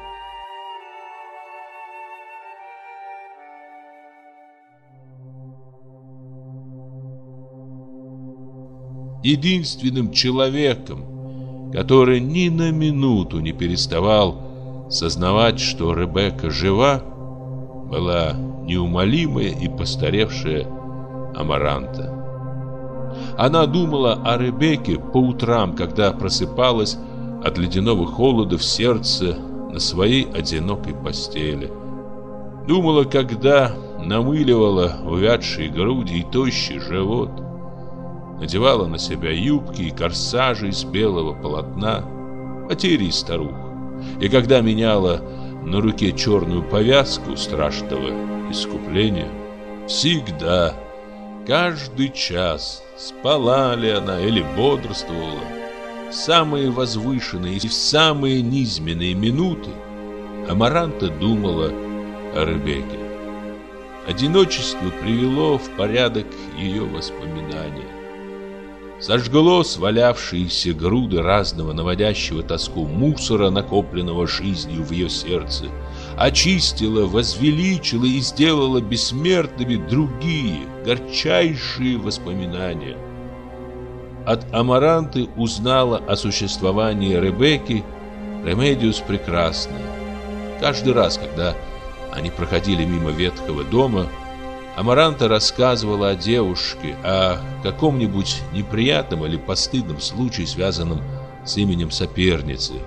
Единственным человеком, который ни на минуту не переставал сознавать, что Ребекка жива, была неумолимая и постаревшая Амаранта. Она думала о Ребекке по утрам, когда просыпалась от ледяного холода в сердце на своей одинокой постели. Думала, когда намыливала увядшие груди и тощий живот. Надевала на себя юбки и корсажи из белого полотна, материи старух. И когда меняла на руке черную повязку страшного искупления, всегда, каждый час, спала ли она или бодрствовала, в самые возвышенные и в самые низменные минуты Амаранта думала о Ребекке. Одиночество привело в порядок ее воспоминания. Сожгло свалявшиеся груды разного наводящего тоску мусора, накопленного жизнью в ее сердце, очистило, возвеличило и сделало бессмертными другие, горчайшие воспоминания – от Амаранты узнала о существовании Ребекки Ремедиус Прекрасная. Каждый раз, когда они проходили мимо ветхого дома, Амаранта рассказывала о девушке, о каком-нибудь неприятном или постыдном случае, связанном с именем соперницы –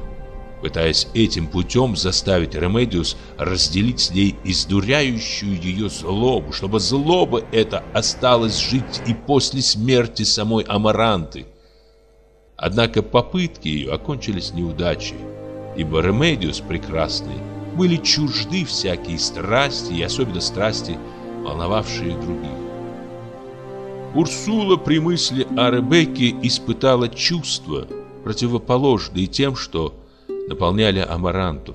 пытаясь этим путем заставить Ремедиус разделить с ней изнуряющую ее злобу, чтобы злоба эта осталась жить и после смерти самой Амаранты. Однако попытки ее окончились неудачей, ибо Ремедиус прекрасный были чужды всякие страсти, и особенно страсти, волновавшие других. Урсула при мысли о Ребекке испытала чувства, противоположные тем, что наполняли Амаранту.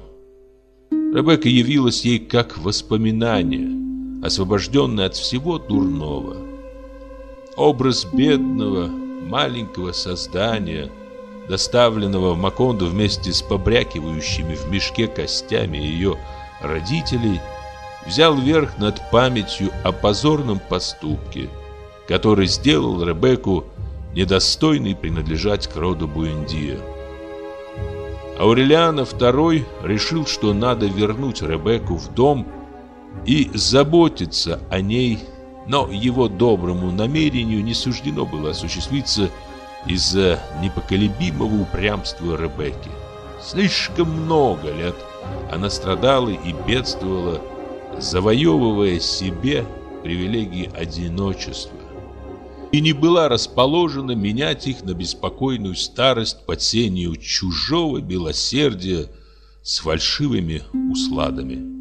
Ребекка явилась ей как воспоминание, освобожденное от всего дурного. Образ бедного, маленького создания, доставленного в Маконду вместе с побрякивающими в мешке костями ее родителей, взял верх над памятью о позорном поступке, который сделал Ребекку недостойной принадлежать к роду Буэндия. Аурелиана II решил, что надо вернуть Ребекку в дом и заботиться о ней, но его доброму намерению не суждено было осуществиться из-за непоколебимого упрямства Ребекки. Слишком много лет она страдала и бедствовала, завоевывая себе привилегии одиночества и не была расположена менять их на беспокойную старость под сенью чужого белосердия с фальшивыми усладами.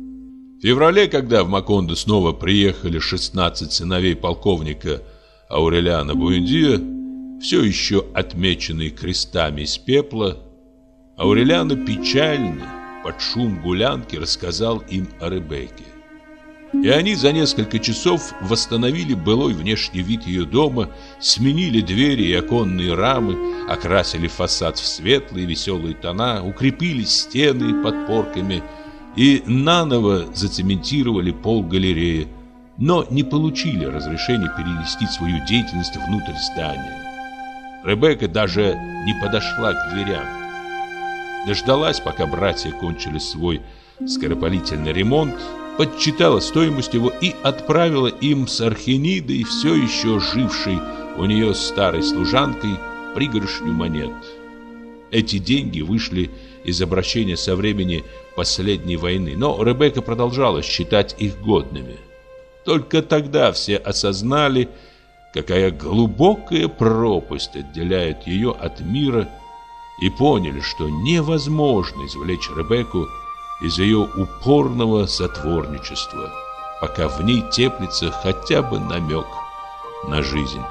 В феврале, когда в Макондо снова приехали 16 сыновей полковника Аурелиана Буэндия, все еще отмеченные крестами из пепла, Аурелиана печально, под шум гулянки, рассказал им о Ребекке. И они за несколько часов восстановили былой внешний вид ее дома, сменили двери и оконные рамы, окрасили фасад в светлые веселые тона, укрепили стены подпорками и наново зацементировали пол галереи, но не получили разрешения перенести свою деятельность внутрь здания. Ребекка даже не подошла к дверям. Дождалась, пока братья кончили свой скоропалительный ремонт, подсчитала стоимость его и отправила им с Архенидой, все еще жившей у нее старой служанкой, пригоршню монет. Эти деньги вышли из обращения со времени последней войны, но Ребекка продолжала считать их годными. Только тогда все осознали, какая глубокая пропасть отделяет ее от мира, и поняли, что невозможно извлечь Ребекку из ее упорного затворничества, пока в ней теплится хотя бы намек на жизнь.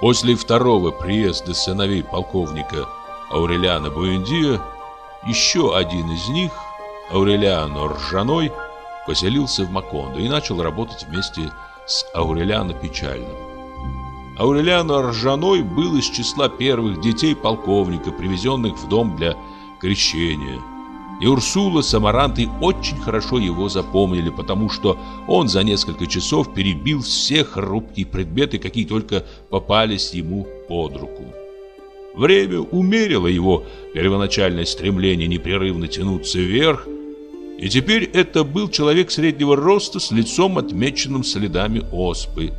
После второго приезда сыновей полковника Аурелиана Буэндио, еще один из них, Аурелиано Ржаной, поселился в Макондо и начал работать вместе с Аурелиано Печальным. Аурелиано Ржаной был из числа первых детей полковника, привезенных в дом для крещения – и Урсула с Амарантой очень хорошо его запомнили, потому что он за несколько часов перебил все хрупкие предметы, какие только попались ему под руку. Время умерило его первоначальное стремление непрерывно тянуться вверх, и теперь это был человек среднего роста с лицом, отмеченным следами оспы.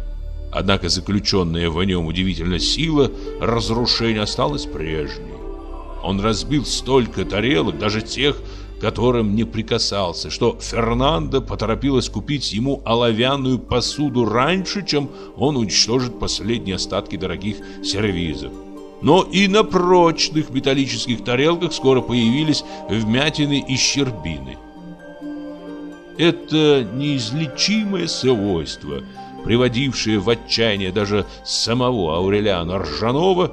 Однако заключенная в нем удивительная сила разрушения осталась прежней. Он разбил столько тарелок, даже тех, которым не прикасался, что Фернандо поторопилась купить ему оловянную посуду раньше, чем он уничтожит последние остатки дорогих сервизов. Но и на прочных металлических тарелках скоро появились вмятины и щербины. Это неизлечимое свойство, приводившее в отчаяние даже самого Аурелиана Ржанова,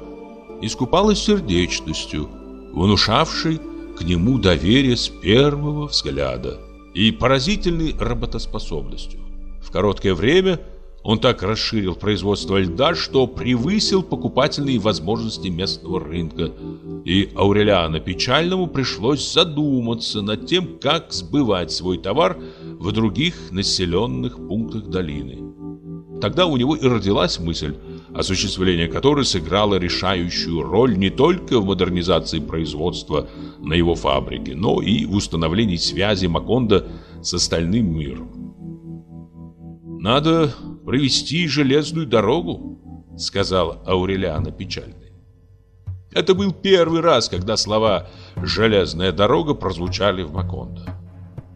искупалось сердечностью – внушавший к нему доверие с первого взгляда и поразительной работоспособностью. В короткое время он так расширил производство льда, что превысил покупательные возможности местного рынка. И Аурелиану Печальному пришлось задуматься над тем, как сбывать свой товар в других населенных пунктах долины. Тогда у него и родилась мысль осуществление которой сыграло решающую роль не только в модернизации производства на его фабрике, но и в установлении связи Макондо с остальным миром. «Надо провести железную дорогу», — сказал Аурелиана печальный. Это был первый раз, когда слова «железная дорога» прозвучали в Макондо.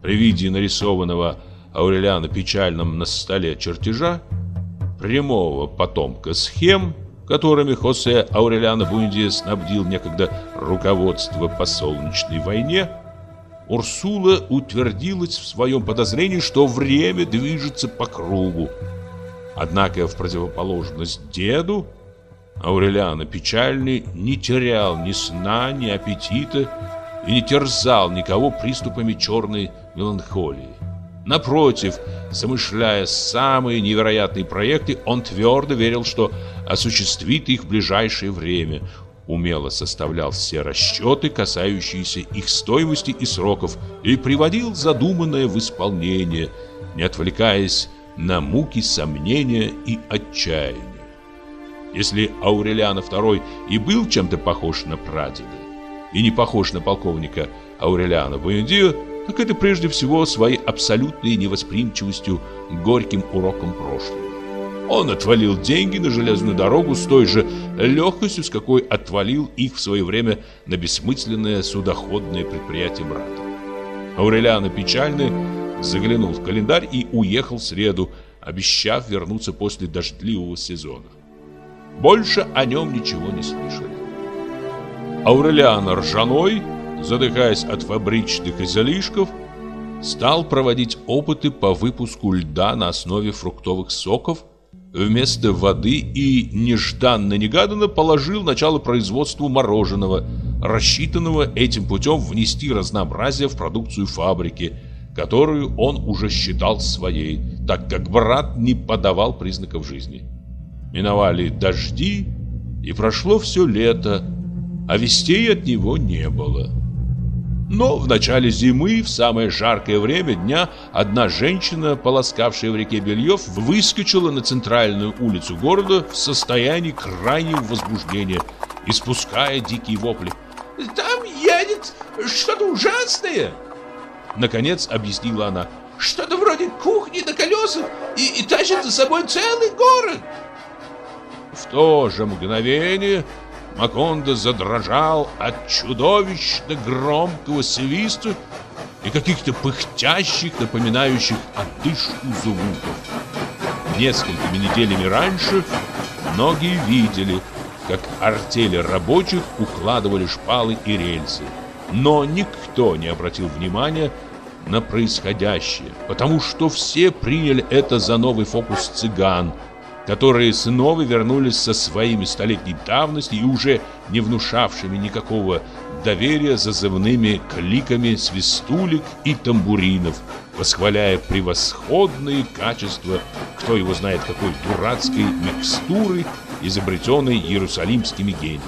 При виде нарисованного Аурелиана печальным на столе чертежа прямого потомка схем, которыми Хосе Аурелиано Бундия снабдил некогда руководство по солнечной войне, Урсула утвердилась в своем подозрении, что время движется по кругу. Однако в противоположность деду Аурелиано Печальный не терял ни сна, ни аппетита и не терзал никого приступами черной меланхолии. Напротив, замышляя самые невероятные проекты, он твердо верил, что осуществит их в ближайшее время, умело составлял все расчеты, касающиеся их стоимости и сроков, и приводил задуманное в исполнение, не отвлекаясь на муки сомнения и отчаяния. Если Аурелиано II и был чем-то похож на прадеда, и не похож на полковника Аурелиана Буэндио, так это прежде всего своей абсолютной невосприимчивостью к горьким урокам прошлого. Он отвалил деньги на железную дорогу с той же легкостью, с какой отвалил их в свое время на бессмысленное судоходное предприятие брата. Аурелиано печальный заглянул в календарь и уехал в среду, обещав вернуться после дождливого сезона. Больше о нем ничего не слышали. Аурелиано Ржаной задыхаясь от фабричных излишков, стал проводить опыты по выпуску льда на основе фруктовых соков вместо воды и нежданно-негаданно положил начало производству мороженого, рассчитанного этим путем внести разнообразие в продукцию фабрики, которую он уже считал своей, так как брат не подавал признаков жизни. Миновали дожди, и прошло все лето, а вестей от него не было. Но в начале зимы, в самое жаркое время дня, одна женщина, полоскавшая в реке бельев, выскочила на центральную улицу города в состоянии крайнего возбуждения, испуская дикие вопли. «Там едет что-то ужасное!» Наконец объяснила она. «Что-то вроде кухни на колесах и, и тащит за собой целый город!» В то же мгновение Макондо задрожал от чудовищно громкого свиста и каких-то пыхтящих, напоминающих одышку звуков. Несколькими неделями раньше многие видели, как артели рабочих укладывали шпалы и рельсы. Но никто не обратил внимания на происходящее, потому что все приняли это за новый фокус цыган, которые снова вернулись со своими столетней давности и уже не внушавшими никакого доверия зазывными кликами свистулек и тамбуринов, восхваляя превосходные качества, кто его знает какой дурацкой микстуры, изобретенной иерусалимскими гениями.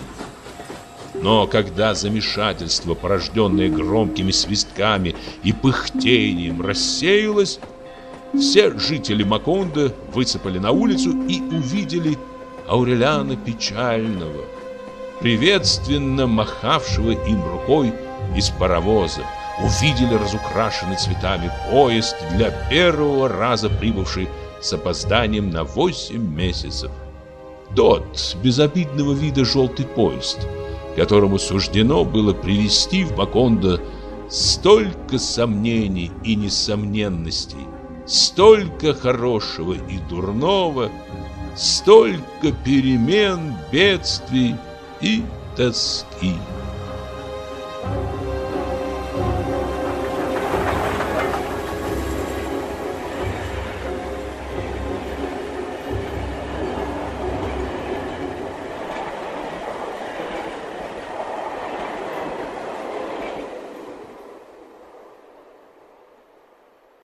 Но когда замешательство, порожденное громкими свистками и пыхтением, рассеялось, все жители Маконда высыпали на улицу и увидели Ауреляна Печального, приветственно махавшего им рукой из паровоза. Увидели разукрашенный цветами поезд для первого раза прибывший с опозданием на 8 месяцев. Тот безобидного вида желтый поезд, которому суждено было привести в Макондо столько сомнений и несомненностей, столько хорошего и дурного, столько перемен, бедствий и тоски.